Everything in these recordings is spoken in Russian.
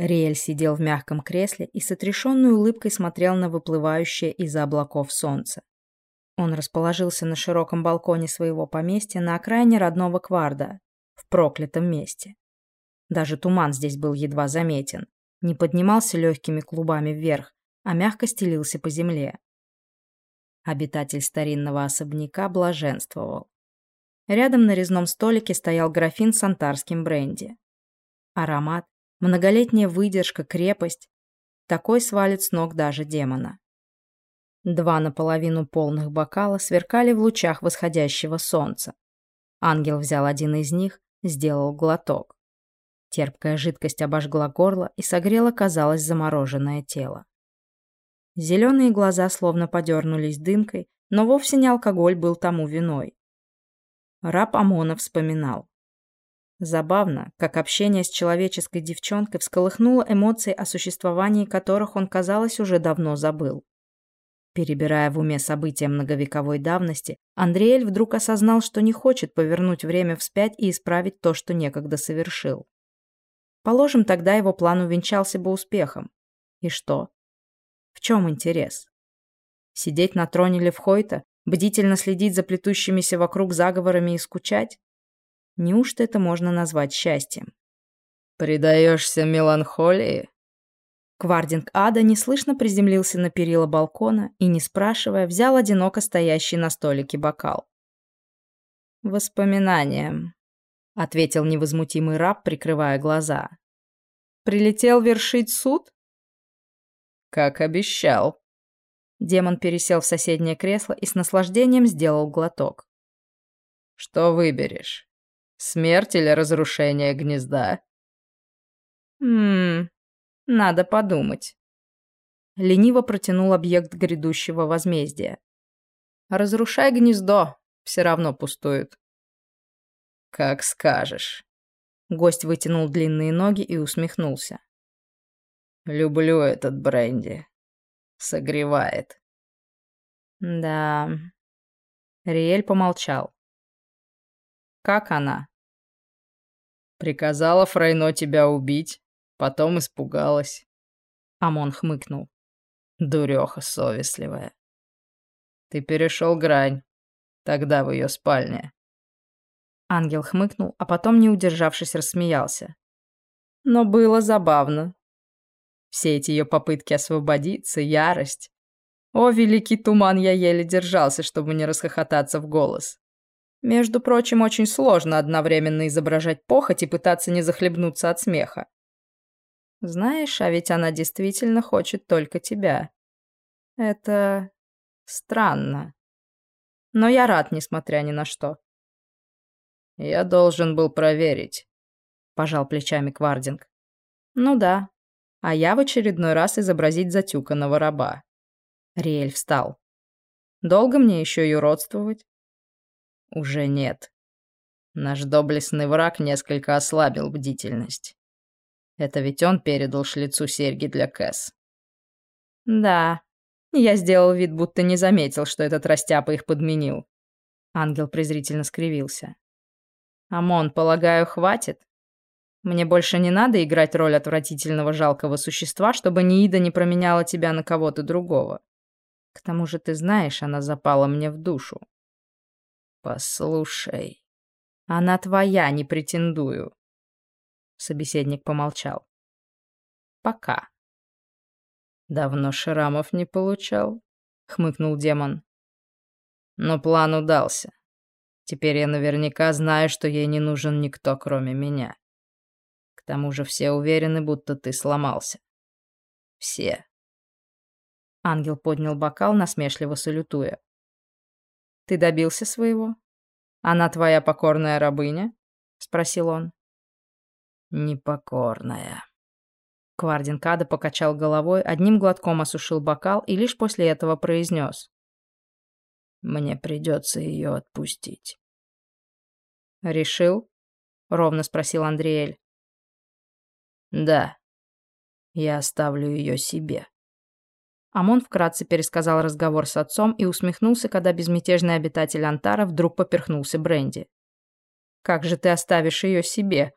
Риэль сидел в мягком кресле и с отрешенной улыбкой смотрел на выплывающее из-за облаков солнце. Он расположился на широком балконе своего поместья на окраине родного Кварда, в проклятом месте. Даже туман здесь был едва заметен, не поднимался легкими клубами вверх, а мягко стелился по земле. Обитатель старинного особняка блаженствовал. Рядом на резном столике стоял графин с антарским бренди. Аромат, многолетняя выдержка, крепость. Такой свалит с ног даже демона. Два наполовину полных бокала сверкали в лучах восходящего солнца. Ангел взял один из них, сделал глоток. Терпкая жидкость обожгла горло и согрела, казалось, замороженное тело. Зеленые глаза словно подернулись дымкой, но вовсе не алкоголь был тому виной. Раб Амона вспоминал. Забавно, как общение с человеческой девчонкой всколыхнуло эмоции, о существовании которых он, казалось, уже давно забыл. Перебирая в уме события многовековой давности, Андреэль вдруг осознал, что не хочет повернуть время вспять и исправить то, что некогда совершил. Положим, тогда его план увенчался бы успехом. И что? В чем интерес? Сидеть на троне Левхойта, бдительно следить за плетущимися вокруг заговорами и скучать? Неужто это можно назвать счастьем? «Предаешься меланхолии?» Квардинг Ада неслышно приземлился на перила балкона и, не спрашивая, взял одиноко стоящий на столике бокал. «Воспоминаниям», — ответил невозмутимый раб, прикрывая глаза. «Прилетел вершить суд?» «Как обещал». Демон пересел в соседнее кресло и с наслаждением сделал глоток. «Что выберешь? Смерть или разрушение гнезда?» «Ммм, надо подумать». Лениво протянул объект грядущего возмездия. «Разрушай гнездо, все равно пустует». «Как скажешь». Гость вытянул длинные ноги и усмехнулся. «Люблю этот бренди. Согревает». «Да...» Риэль помолчал. «Как она?» Приказала Фрейно тебя убить, потом испугалась. Амон хмыкнул. Дуреха совестливая. Ты перешел грань. Тогда в ее спальне. Ангел хмыкнул, а потом, не удержавшись, рассмеялся. Но было забавно. Все эти ее попытки освободиться, ярость. О, великий туман, я еле держался, чтобы не расхохотаться в голос. Между прочим, очень сложно одновременно изображать похоть и пытаться не захлебнуться от смеха. Знаешь, а ведь она действительно хочет только тебя. Это странно. Но я рад, несмотря ни на что. Я должен был проверить, пожал плечами Квардинг. Ну да. А я в очередной раз изобразить затюканного раба. Риэль встал. Долго мне еще юродствовать? Уже нет. Наш доблестный враг несколько ослабил бдительность. Это ведь он передал шлицу серьги для Кэс. Да. Я сделал вид, будто не заметил, что этот растяпа их подменил. Ангел презрительно скривился. Амон, полагаю, хватит? Мне больше не надо играть роль отвратительного жалкого существа, чтобы Ниида не променяла тебя на кого-то другого. К тому же ты знаешь, она запала мне в душу. «Послушай, она твоя, не претендую». Собеседник помолчал. «Пока». «Давно шрамов не получал», — хмыкнул демон. «Но план удался. Теперь я наверняка знаю, что ей не нужен никто, кроме меня. К тому же все уверены, будто ты сломался. Все». Ангел поднял бокал, насмешливо салютуя. Ты добился своего? Она твоя покорная рабыня? Спросил он. Непокорная. Квардин Када покачал головой, одним глотком осушил бокал и лишь после этого произнес. Мне придется ее отпустить. Решил? Ровно спросил Андриэль. Да. Я оставлю ее себе. Амон вкратце пересказал разговор с отцом и усмехнулся, когда безмятежный обитатель Антара вдруг поперхнулся бренди. «Как же ты оставишь ее себе?»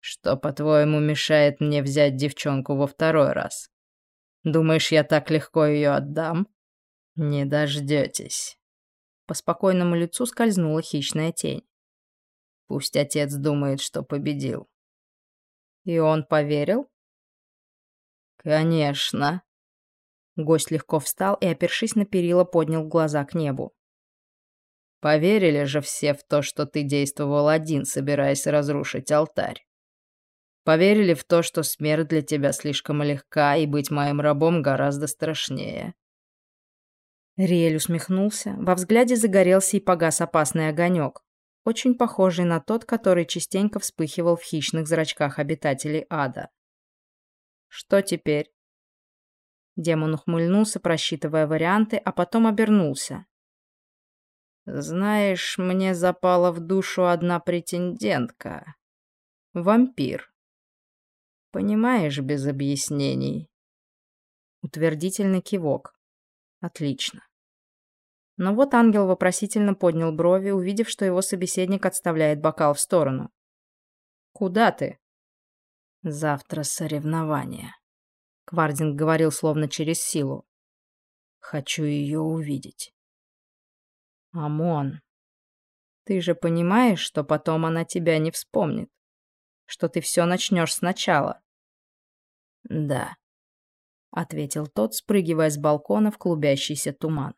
Что, по-твоему, мешает мне взять девчонку во второй раз? Думаешь, я так легко ее отдам? Не дождетесь. По спокойному лицу скользнула хищная тень. Пусть отец думает, что победил. И он поверил? Конечно. Гость легко встал и, опершись на перила, поднял глаза к небу. Поверили же все в то, что ты действовал один, собираясь разрушить алтарь. Поверили в то, что смерть для тебя слишком легка, и быть моим рабом гораздо страшнее. Риэль усмехнулся, во взгляде загорелся и погас опасный огонек, очень похожий на тот, который частенько вспыхивал в хищных зрачках обитателей ада. «Что теперь?» Демон ухмыльнулся, просчитывая варианты, а потом обернулся. «Знаешь, мне запала в душу одна претендентка. Вампир. Понимаешь, без объяснений». Утвердительный кивок. Отлично. Но вот ангел вопросительно поднял брови, увидев, что его собеседник отставляет бокал в сторону. «Куда ты?» «Завтра соревнование», — Квардинг говорил словно через силу. «Хочу ее увидеть». «Амон, ты же понимаешь, что потом она тебя не вспомнит? Что ты все начнешь сначала?» «Да», — ответил тот, спрыгивая с балкона в клубящийся туман.